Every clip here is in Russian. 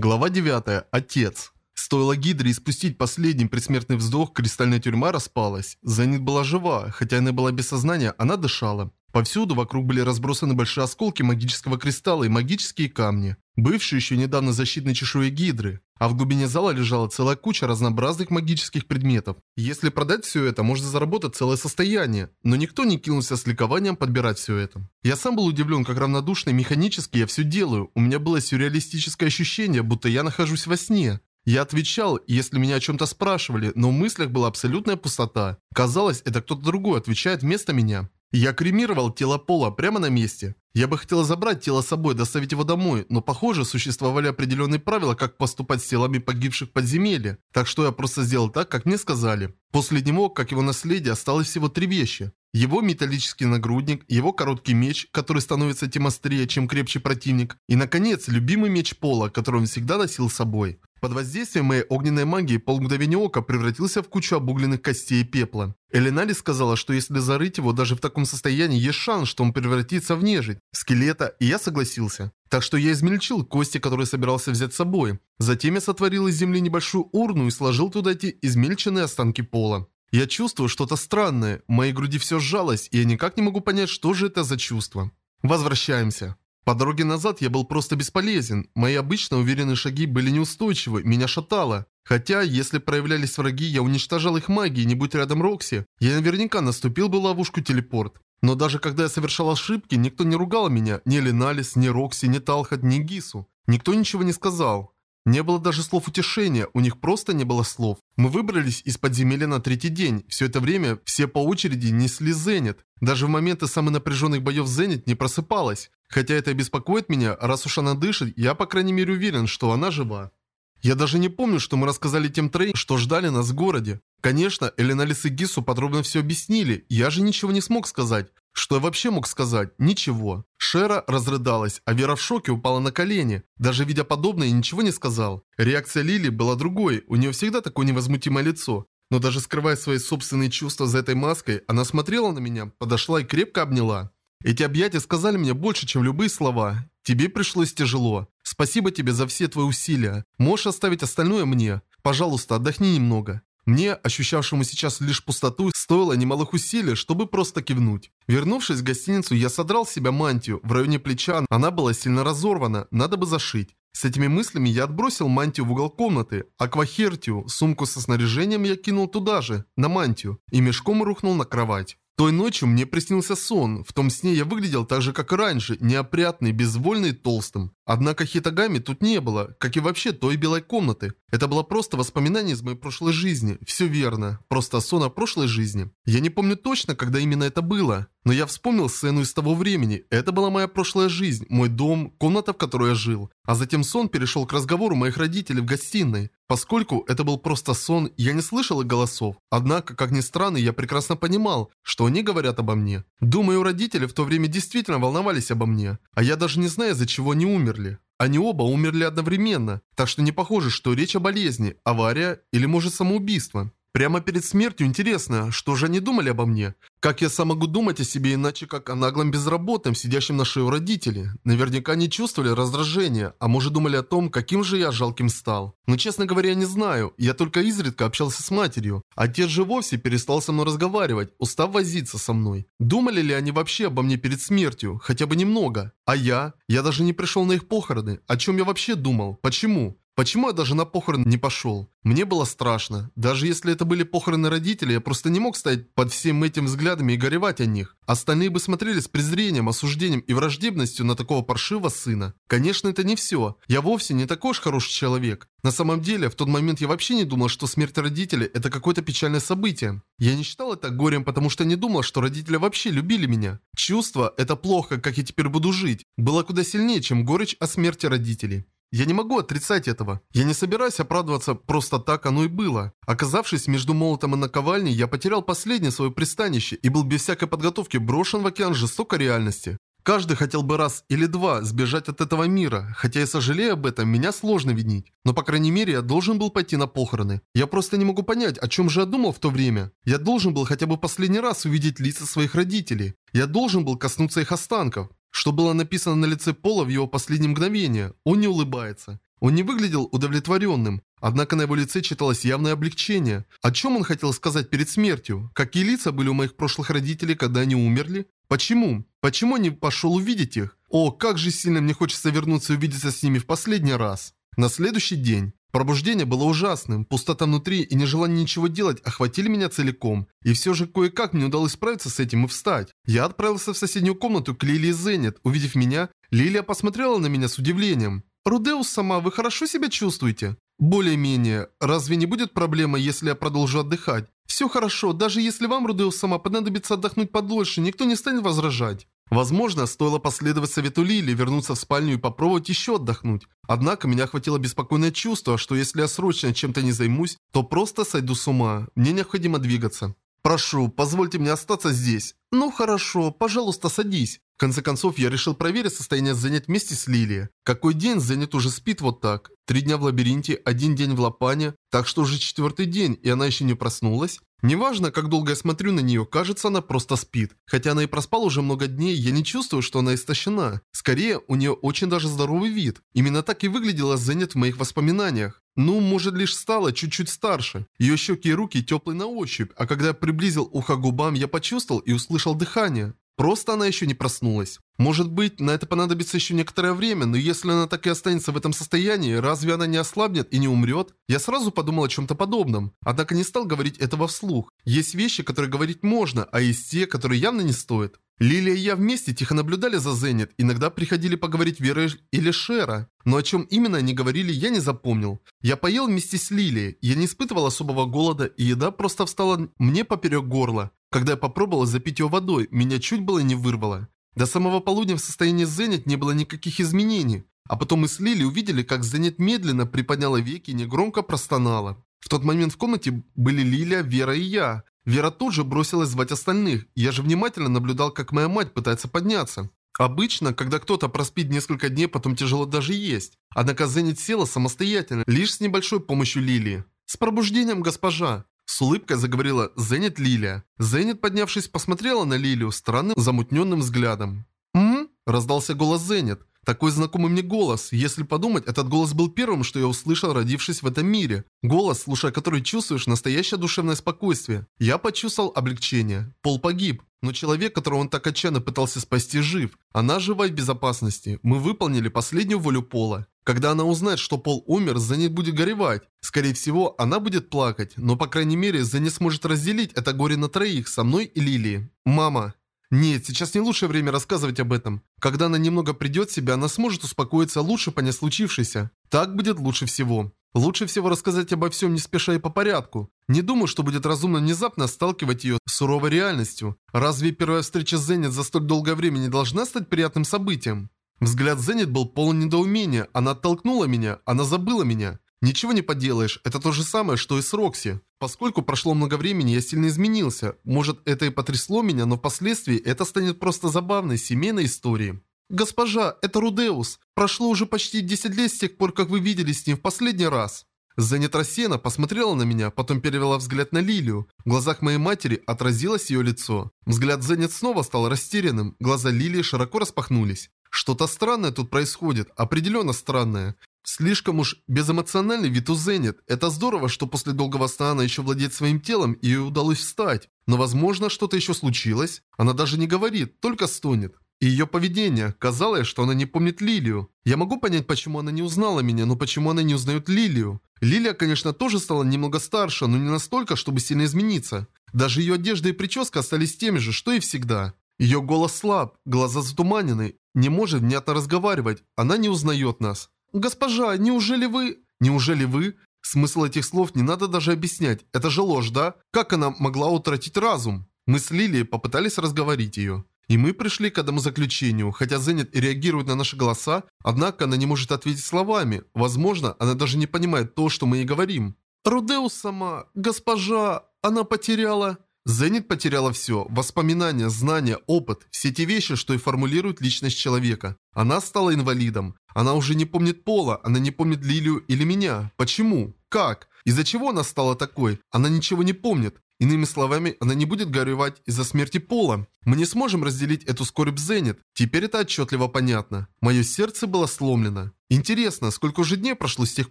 Глава 9. Отец. Стоило Гидре испустить последний предсмертный вздох, кристальная тюрьма распалась. Зенит была жива, хотя она была без сознания, она дышала. Повсюду вокруг были разбросаны большие осколки магического кристалла и магические камни, бывшие еще недавно защитной чешуей Гидры. А в глубине зала лежала целая куча разнообразных магических предметов. Если продать все это, можно заработать целое состояние. Но никто не кинулся с ликованием подбирать все это. Я сам был удивлен, как равнодушно и механически я все делаю. У меня было сюрреалистическое ощущение, будто я нахожусь во сне. Я отвечал, если меня о чем-то спрашивали, но в мыслях была абсолютная пустота. Казалось, это кто-то другой отвечает вместо меня. Я кремировал тело Пола прямо на месте. Я бы хотел забрать тело с собой, доставить его домой, но похоже, существовали определенные правила, как поступать с телами погибших в подземелье. Так что я просто сделал так, как мне сказали. После него, как его наследие, осталось всего три вещи. Его металлический нагрудник, его короткий меч, который становится тем острее, чем крепче противник, и, наконец, любимый меч Пола, который он всегда носил с собой. Под воздействием моей огненной магии полмгновения ока превратился в кучу обугленных костей и пепла. Элинали сказала, что если зарыть его даже в таком состоянии, есть шанс, что он превратится в нежить, скелета, и я согласился. Так что я измельчил кости, которые собирался взять с собой. Затем я сотворил из земли небольшую урну и сложил туда эти измельченные останки пола. Я чувствую что-то странное, в моей груди все сжалось, и я никак не могу понять, что же это за чувство. Возвращаемся. По дороге назад я был просто бесполезен. Мои обычно уверенные шаги были неустойчивы, меня шатало. Хотя, если проявлялись враги, я уничтожал их магией, не будь рядом Рокси, я наверняка наступил бы ловушку телепорт. Но даже когда я совершал ошибки, никто не ругал меня, ни Леналис, ни Рокси, ни Талхат, ни Гису. Никто ничего не сказал. Не было даже слов утешения, у них просто не было слов. Мы выбрались из подземелья на третий день. Все это время все по очереди несли Зенит. Даже в моменты самых напряженных боев Зенит не просыпалась. Хотя это беспокоит меня, раз уж она дышит, я по крайней мере уверен, что она жива. Я даже не помню, что мы рассказали тем троим, что ждали нас в городе. Конечно, Эленалис и Гису подробно все объяснили, я же ничего не смог сказать. Что я вообще мог сказать? Ничего. Шера разрыдалась, а Вера в шоке упала на колени. Даже видя подобное, ничего не сказал. Реакция Лили была другой, у нее всегда такое невозмутимое лицо. Но даже скрывая свои собственные чувства за этой маской, она смотрела на меня, подошла и крепко обняла. Эти объятия сказали мне больше, чем любые слова. Тебе пришлось тяжело. Спасибо тебе за все твои усилия. Можешь оставить остальное мне. Пожалуйста, отдохни немного. Мне, ощущавшему сейчас лишь пустоту, стоило немалых усилий, чтобы просто кивнуть. Вернувшись в гостиницу, я содрал с себя мантию. В районе плеча она была сильно разорвана, надо бы зашить. С этими мыслями я отбросил мантию в угол комнаты. Аквахертию, сумку со снаряжением я кинул туда же, на мантию, и мешком рухнул на кровать. Той ночью мне приснился сон. В том сне я выглядел так же, как и раньше, неопрятный, безвольный толстым. Однако Хитагами тут не было, как и вообще той белой комнаты. Это было просто воспоминание из моей прошлой жизни. Все верно. Просто сон о прошлой жизни. Я не помню точно, когда именно это было. Но я вспомнил сцену из того времени. Это была моя прошлая жизнь, мой дом, комната, в которой я жил. А затем сон перешел к разговору моих родителей в гостиной. Поскольку это был просто сон, я не слышал их голосов. Однако, как ни странно, я прекрасно понимал, что они говорят обо мне. Думаю, родители в то время действительно волновались обо мне. А я даже не знаю, из-за чего они умерли. Они оба умерли одновременно, так что не похоже, что речь о болезни, авария или может самоубийство. Прямо перед смертью интересно, что же они думали обо мне? Как я сам могу думать о себе иначе, как о наглом безработном, сидящем на шее у родителей? Наверняка они чувствовали раздражение, а может думали о том, каким же я жалким стал. Но честно говоря, не знаю, я только изредка общался с матерью. Отец же вовсе перестал со мной разговаривать, устав возиться со мной. Думали ли они вообще обо мне перед смертью? Хотя бы немного. А я? Я даже не пришел на их похороны. О чем я вообще думал? Почему? Почему я даже на похороны не пошел? Мне было страшно. Даже если это были похороны родителей, я просто не мог стоять под всем этим взглядами и горевать о них. Остальные бы смотрели с презрением, осуждением и враждебностью на такого паршивого сына. Конечно, это не все. Я вовсе не такой уж хороший человек. На самом деле, в тот момент я вообще не думал, что смерть родителей – это какое-то печальное событие. Я не считал это горем, потому что не думал, что родители вообще любили меня. Чувство – это плохо, как я теперь буду жить, было куда сильнее, чем горечь о смерти родителей. Я не могу отрицать этого. Я не собираюсь оправдываться, просто так оно и было. Оказавшись между молотом и наковальней, я потерял последнее свое пристанище и был без всякой подготовки брошен в океан жестокой реальности. Каждый хотел бы раз или два сбежать от этого мира, хотя я сожалею об этом, меня сложно винить. Но по крайней мере я должен был пойти на похороны. Я просто не могу понять, о чем же я думал в то время. Я должен был хотя бы последний раз увидеть лица своих родителей. Я должен был коснуться их останков. Что было написано на лице Пола в его последнее мгновение? Он не улыбается. Он не выглядел удовлетворенным, однако на его лице читалось явное облегчение. О чем он хотел сказать перед смертью? Какие лица были у моих прошлых родителей, когда они умерли? Почему? Почему не пошел увидеть их? О, как же сильно мне хочется вернуться и увидеться с ними в последний раз. На следующий день. Пробуждение было ужасным, пустота внутри и нежелание ничего делать охватили меня целиком. И все же кое-как мне удалось справиться с этим и встать. Я отправился в соседнюю комнату к Лилии Зенит. Увидев меня, Лилия посмотрела на меня с удивлением. «Рудеус сама, вы хорошо себя чувствуете?» «Более-менее. Разве не будет проблемы, если я продолжу отдыхать?» «Все хорошо, даже если вам, Рудеус сама, понадобится отдохнуть подольше, никто не станет возражать». Возможно, стоило последовать совету Лили, вернуться в спальню и попробовать еще отдохнуть. Однако меня охватило беспокойное чувство, что если я срочно чем-то не займусь, то просто сойду с ума. Мне необходимо двигаться. «Прошу, позвольте мне остаться здесь». «Ну хорошо, пожалуйста, садись». В конце концов, я решил проверить состояние занять вместе с Лилией. Какой день занят уже спит вот так? Три дня в лабиринте, один день в Лапане, так что уже четвертый день, и она еще не проснулась? Неважно, как долго я смотрю на нее, кажется, она просто спит. Хотя она и проспала уже много дней, я не чувствую, что она истощена. Скорее, у нее очень даже здоровый вид. Именно так и выглядела Зенит в моих воспоминаниях. Ну, может, лишь стала чуть-чуть старше. Ее щеки и руки теплые на ощупь, а когда я приблизил ухо к губам, я почувствовал и услышал дыхание. Просто она еще не проснулась. Может быть, на это понадобится еще некоторое время, но если она так и останется в этом состоянии, разве она не ослабнет и не умрет? Я сразу подумал о чем-то подобном, однако не стал говорить этого вслух. Есть вещи, которые говорить можно, а есть те, которые явно не стоит. Лилия и я вместе тихо наблюдали за Зенит, иногда приходили поговорить Вера или Шера, но о чем именно они говорили, я не запомнил. Я поел вместе с Лилией, я не испытывал особого голода, и еда просто встала мне поперек горла. Когда я попробовал запить ее водой, меня чуть было не вырвало. До самого полудня в состоянии Зенит не было никаких изменений, а потом мы с Лили увидели, как Зенит медленно приподняла веки и негромко простонала. В тот момент в комнате были Лилия, Вера и я. Вера тут же бросилась звать остальных, я же внимательно наблюдал, как моя мать пытается подняться. Обычно, когда кто-то проспит несколько дней, потом тяжело даже есть. Однако Зенит села самостоятельно, лишь с небольшой помощью Лилии. «С пробуждением, госпожа!» С улыбкой заговорила Зенит Лилия. Зенит, поднявшись, посмотрела на Лилию странным замутненным взглядом. «М?», раздался голос Зенит. Такой знакомый мне голос. Если подумать, этот голос был первым, что я услышал, родившись в этом мире. Голос, слушая который чувствуешь настоящее душевное спокойствие. Я почувствовал облегчение. Пол погиб. Но человек, которого он так отчаянно пытался спасти, жив. Она жива в безопасности. Мы выполнили последнюю волю Пола. Когда она узнает, что Пол умер, Зенит будет горевать. Скорее всего, она будет плакать, но по крайней мере Зенит сможет разделить это горе на троих, со мной и Лилией. Мама. Нет, сейчас не лучшее время рассказывать об этом. Когда она немного придет в себя, она сможет успокоиться, лучше понять случившееся. Так будет лучше всего. Лучше всего рассказать обо всем не спеша и по порядку. Не думаю, что будет разумно внезапно сталкивать ее с суровой реальностью. Разве первая встреча с Зенит за столь долгое время не должна стать приятным событием? Взгляд Зенит был полон недоумения. Она оттолкнула меня, она забыла меня. Ничего не поделаешь, это то же самое, что и с Рокси. Поскольку прошло много времени, я сильно изменился. Может, это и потрясло меня, но впоследствии это станет просто забавной семейной историей. «Госпожа, это Рудеус. Прошло уже почти 10 лет с тех пор, как вы виделись с ним в последний раз». Зенит рассеянно посмотрела на меня, потом перевела взгляд на Лилию. В глазах моей матери отразилось ее лицо. Взгляд Зенит снова стал растерянным, глаза Лилии широко распахнулись. Что-то странное тут происходит, определенно странное. Слишком уж безэмоциональный вид у Зенит. Это здорово, что после долгого сна она еще владеет своим телом и ей удалось встать. Но возможно, что-то еще случилось. Она даже не говорит, только стонет. И ее поведение. Казалось, что она не помнит Лилию. Я могу понять, почему она не узнала меня, но почему она не узнает Лилию. Лилия, конечно, тоже стала немного старше, но не настолько, чтобы сильно измениться. Даже ее одежда и прическа остались теми же, что и всегда. Ее голос слаб, глаза затуманены, не может внятно разговаривать. Она не узнает нас. «Госпожа, неужели вы...» «Неужели вы...» Смысл этих слов не надо даже объяснять. Это же ложь, да? Как она могла утратить разум? Мы с Лилией попытались разговорить ее. И мы пришли к этому заключению, хотя Зенит и реагирует на наши голоса, однако она не может ответить словами. Возможно, она даже не понимает то, что мы ей говорим. «Рудеус сама, госпожа, она потеряла...» Зенит потеряла все – воспоминания, знания, опыт, все те вещи, что и формулируют личность человека. Она стала инвалидом. Она уже не помнит Пола, она не помнит Лилию или меня. Почему? Как? Из-за чего она стала такой? Она ничего не помнит. Иными словами, она не будет горевать из-за смерти Пола. Мы не сможем разделить эту скорбь Зенит. Теперь это отчетливо понятно. Мое сердце было сломлено. Интересно, сколько уже дней прошло с тех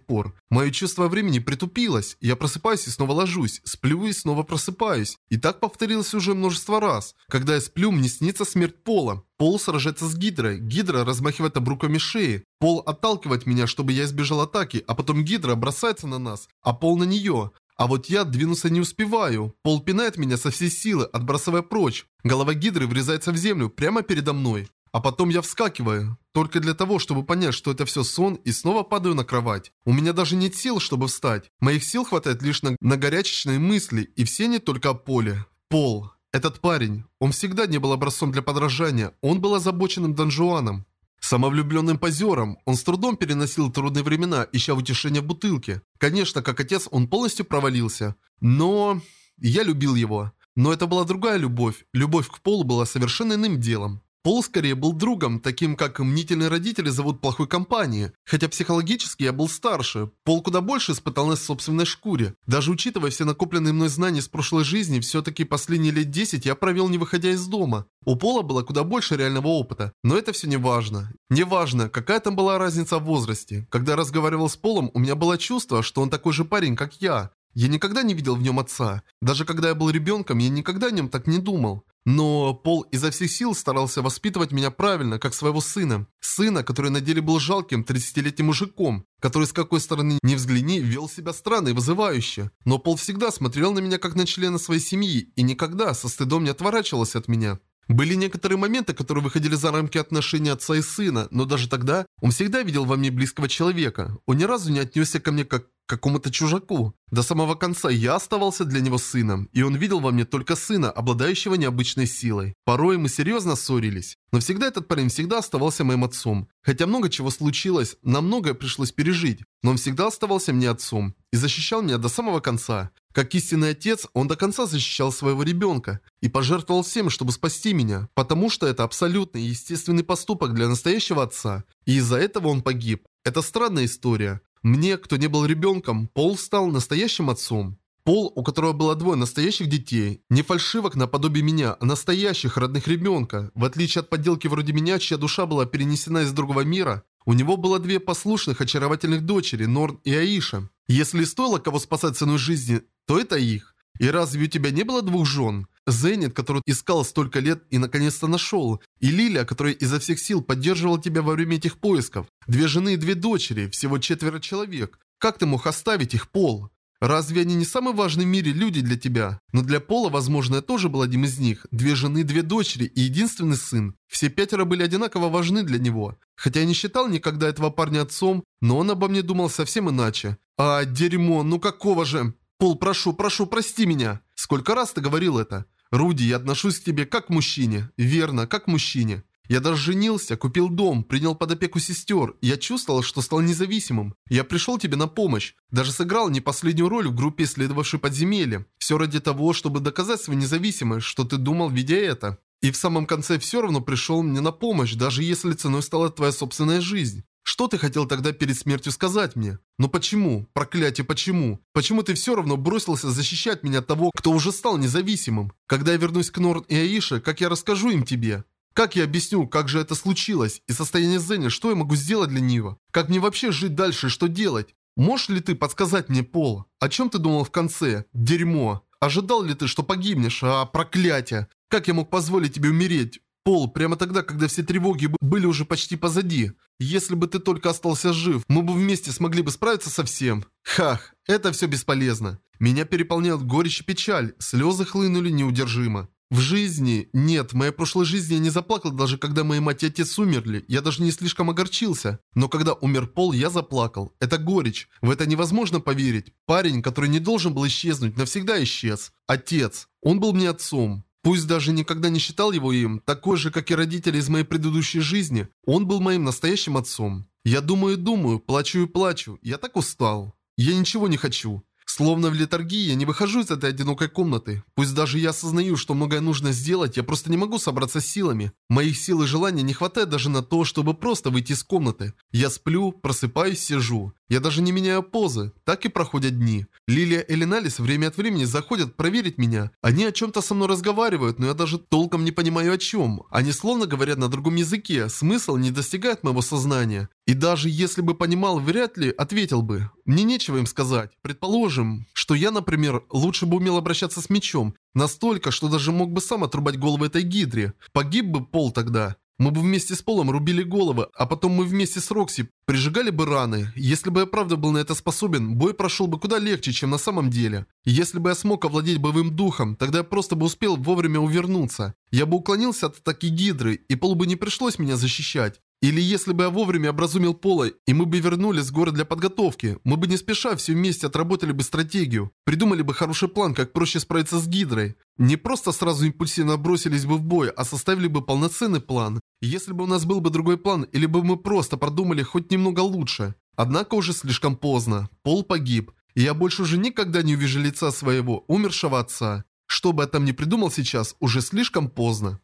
пор? Мое чувство времени притупилось. Я просыпаюсь и снова ложусь, сплю и снова просыпаюсь. И так повторилось уже множество раз. Когда я сплю, мне снится смерть Пола. Пол сражается с Гидрой. Гидра размахивает обруками шеи. Пол отталкивает меня, чтобы я избежал атаки, а потом Гидра бросается на нас, а Пол на нее. А вот я двинуться не успеваю. Пол пинает меня со всей силы, отбрасывая прочь. Голова Гидры врезается в землю прямо передо мной. А потом я вскакиваю, только для того, чтобы понять, что это все сон, и снова падаю на кровать. У меня даже нет сил, чтобы встать. Моих сил хватает лишь на, на горячечные мысли, и все не только о поле. Пол. Этот парень. Он всегда не был образцом для подражания, он был озабоченным донжуаном. Самовлюбленным позером, он с трудом переносил трудные времена, ища утешения в бутылке. Конечно, как отец он полностью провалился. Но... Я любил его. Но это была другая любовь. Любовь к Полу была совершенно иным делом. Пол скорее был другом, таким как мнительные родители зовут плохой компании. Хотя психологически я был старше. Пол куда больше испытал на собственной шкуре. Даже учитывая все накопленные мной знания с прошлой жизни, все-таки последние лет 10 я провел не выходя из дома. У Пола было куда больше реального опыта. Но это все не важно. Не важно, какая там была разница в возрасте. Когда я разговаривал с Полом, у меня было чувство, что он такой же парень, как я. Я никогда не видел в нем отца. Даже когда я был ребенком, я никогда о нем так не думал. Но Пол изо всех сил старался воспитывать меня правильно, как своего сына. Сына, который на деле был жалким 30-летним мужиком, который с какой стороны не взгляни, вел себя странно и вызывающе. Но Пол всегда смотрел на меня как на члена своей семьи и никогда со стыдом не отворачивался от меня. Были некоторые моменты, которые выходили за рамки отношений отца и сына, но даже тогда он всегда видел во мне близкого человека. Он ни разу не отнесся ко мне как какому-то чужаку. До самого конца я оставался для него сыном, и он видел во мне только сына, обладающего необычной силой. Порой мы серьезно ссорились, но всегда этот парень всегда оставался моим отцом. Хотя много чего случилось, нам многое пришлось пережить, но он всегда оставался мне отцом и защищал меня до самого конца. Как истинный отец, он до конца защищал своего ребенка и пожертвовал всем, чтобы спасти меня, потому что это абсолютный естественный поступок для настоящего отца. И из-за этого он погиб. Это странная история. Мне, кто не был ребенком, Пол стал настоящим отцом. Пол, у которого было двое настоящих детей, не фальшивок наподобие меня, а настоящих родных ребенка. В отличие от подделки вроде меня, чья душа была перенесена из другого мира, у него было две послушных, очаровательных дочери, Норн и Аиша. Если стоило кого спасать ценой жизни, то это их. И разве у тебя не было двух жен? Зенит, которую искал столько лет и наконец-то нашел. И Лилия, которая изо всех сил поддерживала тебя во время этих поисков. Две жены и две дочери, всего четверо человек. Как ты мог оставить их, Пол? Разве они не самые важные в мире люди для тебя? Но для Пола, возможно, я тоже был одним из них. Две жены, две дочери и единственный сын. Все пятеро были одинаково важны для него. Хотя я не считал никогда этого парня отцом, но он обо мне думал совсем иначе. А, дерьмо, ну какого же? Пол, прошу, прошу, прости меня. Сколько раз ты говорил это? Руди, я отношусь к тебе как к мужчине. Верно, как к мужчине. Я даже женился, купил дом, принял под опеку сестер. Я чувствовал, что стал независимым. Я пришел тебе на помощь. Даже сыграл не последнюю роль в группе, исследовавшей подземелье. Все ради того, чтобы доказать свою независимость, что ты думал, видя это. И в самом конце все равно пришел мне на помощь, даже если ценой стала твоя собственная жизнь. Что ты хотел тогда перед смертью сказать мне? Но почему? Проклятие, почему? Почему ты все равно бросился защищать меня от того, кто уже стал независимым? Когда я вернусь к Норн и Аише, как я расскажу им тебе? Как я объясню, как же это случилось? И состояние Зеня, что я могу сделать для него? Как мне вообще жить дальше, что делать? Можешь ли ты подсказать мне, Пол? О чем ты думал в конце? Дерьмо. Ожидал ли ты, что погибнешь? А, проклятие. Как я мог позволить тебе умереть? Пол, прямо тогда, когда все тревоги были уже почти позади. Если бы ты только остался жив, мы бы вместе смогли бы справиться со всем. Хах, это все бесполезно. Меня переполняют горечь и печаль, слезы хлынули неудержимо. В жизни... Нет, в моей прошлой жизни я не заплакал даже когда мои мать и отец умерли. Я даже не слишком огорчился. Но когда умер Пол, я заплакал. Это горечь. В это невозможно поверить. Парень, который не должен был исчезнуть, навсегда исчез. Отец. Он был мне отцом. Пусть даже никогда не считал его им, такой же, как и родители из моей предыдущей жизни, он был моим настоящим отцом. Я думаю думаю, плачу и плачу, я так устал. Я ничего не хочу. Словно в летаргии я не выхожу из этой одинокой комнаты. Пусть даже я осознаю, что многое нужно сделать, я просто не могу собраться силами. Моих сил и желаний не хватает даже на то, чтобы просто выйти из комнаты. Я сплю, просыпаюсь, сижу. Я даже не меняю позы. Так и проходят дни. Лилия и Леналис время от времени заходят проверить меня. Они о чем-то со мной разговаривают, но я даже толком не понимаю о чем. Они словно говорят на другом языке. Смысл не достигает моего сознания. И даже если бы понимал, вряд ли ответил бы. Мне нечего им сказать. Предположим, что я, например, лучше бы умел обращаться с мечом. Настолько, что даже мог бы сам отрубать головы этой гидре. Погиб бы Пол тогда. Мы бы вместе с Полом рубили головы, а потом мы вместе с Рокси прижигали бы раны. Если бы я правда был на это способен, бой прошел бы куда легче, чем на самом деле. Если бы я смог овладеть боевым духом, тогда я просто бы успел вовремя увернуться. Я бы уклонился от атаки Гидры, и Полу бы не пришлось меня защищать. Или если бы я вовремя образумил Пола, и мы бы вернулись в город для подготовки, мы бы не спеша все вместе отработали бы стратегию, придумали бы хороший план, как проще справиться с Гидрой. Не просто сразу импульсивно бросились бы в бой, а составили бы полноценный план. Если бы у нас был бы другой план, или бы мы просто продумали хоть немного лучше. Однако уже слишком поздно. Пол погиб. И я больше уже никогда не увижу лица своего умершего отца. Что бы я там ни придумал сейчас, уже слишком поздно.